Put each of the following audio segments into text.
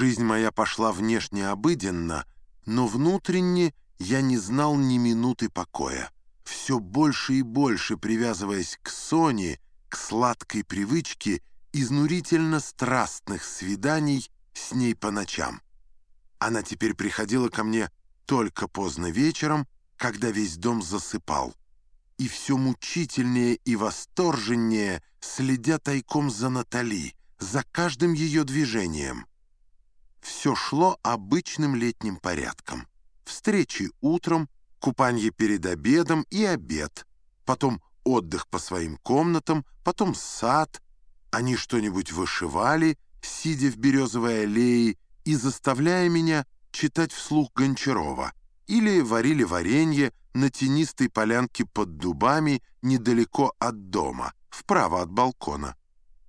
Жизнь моя пошла внешне обыденно, но внутренне я не знал ни минуты покоя. Все больше и больше привязываясь к Соне, к сладкой привычке изнурительно страстных свиданий с ней по ночам. Она теперь приходила ко мне только поздно вечером, когда весь дом засыпал. И все мучительнее и восторженнее, следя тайком за Натали, за каждым ее движением. Все шло обычным летним порядком. Встречи утром, купанье перед обедом и обед, потом отдых по своим комнатам, потом сад. Они что-нибудь вышивали, сидя в березовой аллее и заставляя меня читать вслух Гончарова, или варили варенье на тенистой полянке под дубами недалеко от дома, вправо от балкона.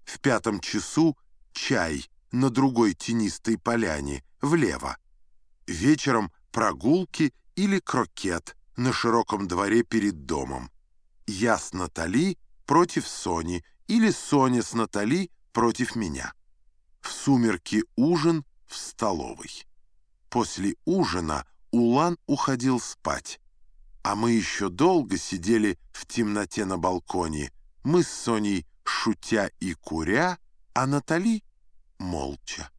В пятом часу чай на другой тенистой поляне, влево. Вечером прогулки или крокет на широком дворе перед домом. Я с Натали против Сони или Соня с Натали против меня. В сумерки ужин в столовой. После ужина Улан уходил спать, а мы еще долго сидели в темноте на балконе. Мы с Соней шутя и куря, а Натали молча.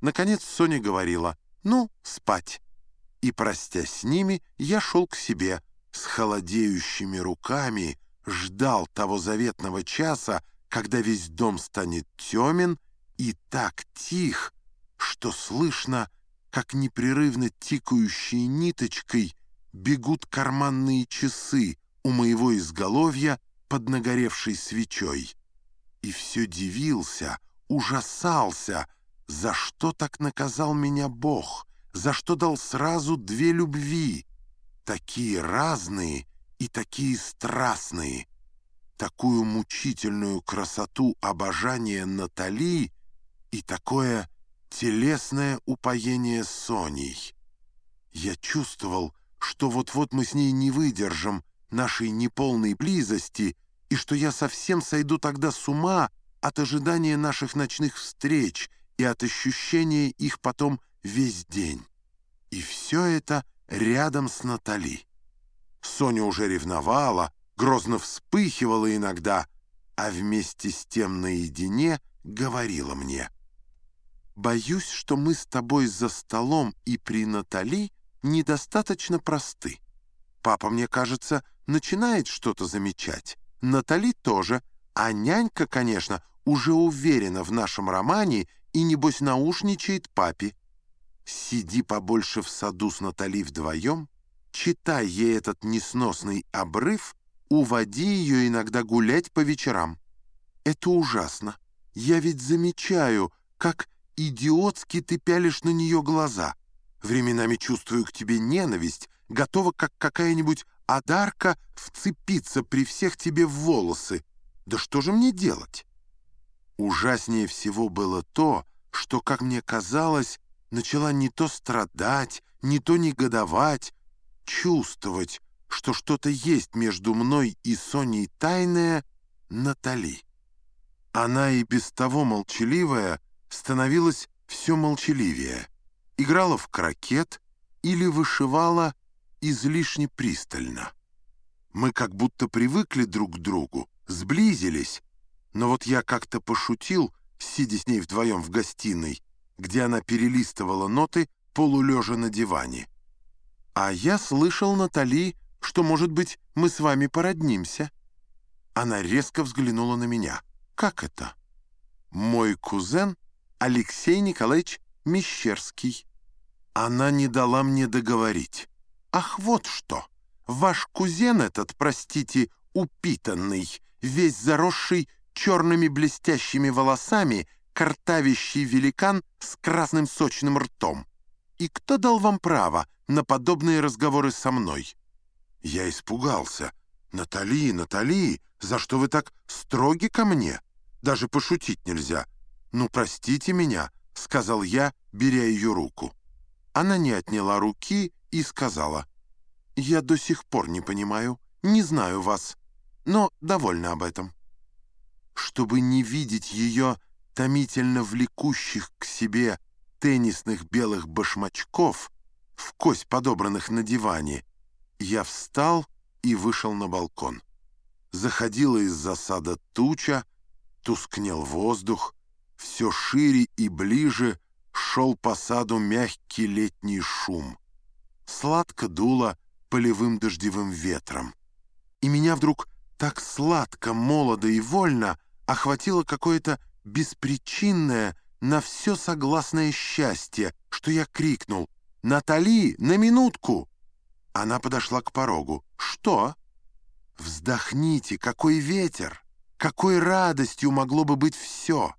Наконец Соня говорила «Ну, спать». И, простясь с ними, я шел к себе с холодеющими руками, ждал того заветного часа, когда весь дом станет темен и так тих, что слышно, как непрерывно тикающей ниточкой бегут карманные часы у моего изголовья под нагоревшей свечой. И все дивился, ужасался, за что так наказал меня Бог, за что дал сразу две любви, такие разные и такие страстные, такую мучительную красоту обожания Натали и такое телесное упоение Соней. Я чувствовал, что вот-вот мы с ней не выдержим нашей неполной близости и что я совсем сойду тогда с ума, от ожидания наших ночных встреч и от ощущения их потом весь день. И все это рядом с Натали. Соня уже ревновала, грозно вспыхивала иногда, а вместе с тем наедине говорила мне. «Боюсь, что мы с тобой за столом и при Натали недостаточно просты. Папа, мне кажется, начинает что-то замечать. Натали тоже, а нянька, конечно, уже уверена в нашем романе и, небось, наушничает папе. Сиди побольше в саду с Натали вдвоем, читай ей этот несносный обрыв, уводи ее иногда гулять по вечерам. Это ужасно. Я ведь замечаю, как идиотски ты пялишь на нее глаза. Временами чувствую к тебе ненависть, готова, как какая-нибудь одарка, вцепиться при всех тебе в волосы. Да что же мне делать? Ужаснее всего было то, что, как мне казалось, начала не то страдать, не то негодовать, чувствовать, что что-то есть между мной и Соней тайное Натали. Она и без того молчаливая становилась все молчаливее, играла в крокет или вышивала излишне пристально. Мы как будто привыкли друг к другу, сблизились, но вот я как-то пошутил, сидя с ней вдвоем в гостиной, где она перелистывала ноты, полулежа на диване. А я слышал, Натали, что, может быть, мы с вами породнимся. Она резко взглянула на меня. Как это? Мой кузен Алексей Николаевич Мещерский. Она не дала мне договорить. Ах, вот что! Ваш кузен этот, простите, упитанный, весь заросший черными блестящими волосами картавящий великан с красным сочным ртом. И кто дал вам право на подобные разговоры со мной? Я испугался. «Натали, Натали, за что вы так строги ко мне? Даже пошутить нельзя. Ну, простите меня», — сказал я, беря ее руку. Она не отняла руки и сказала, «Я до сих пор не понимаю, не знаю вас, но довольна об этом» чтобы не видеть ее томительно влекущих к себе теннисных белых башмачков, в кость подобранных на диване, я встал и вышел на балкон. Заходила из засада туча, тускнел воздух, все шире и ближе шел по саду мягкий летний шум. Сладко дуло полевым дождевым ветром. И меня вдруг так сладко, молодо и вольно охватило какое-то беспричинное, на все согласное счастье, что я крикнул «Натали, на минутку!» Она подошла к порогу. «Что?» «Вздохните, какой ветер! Какой радостью могло бы быть все!»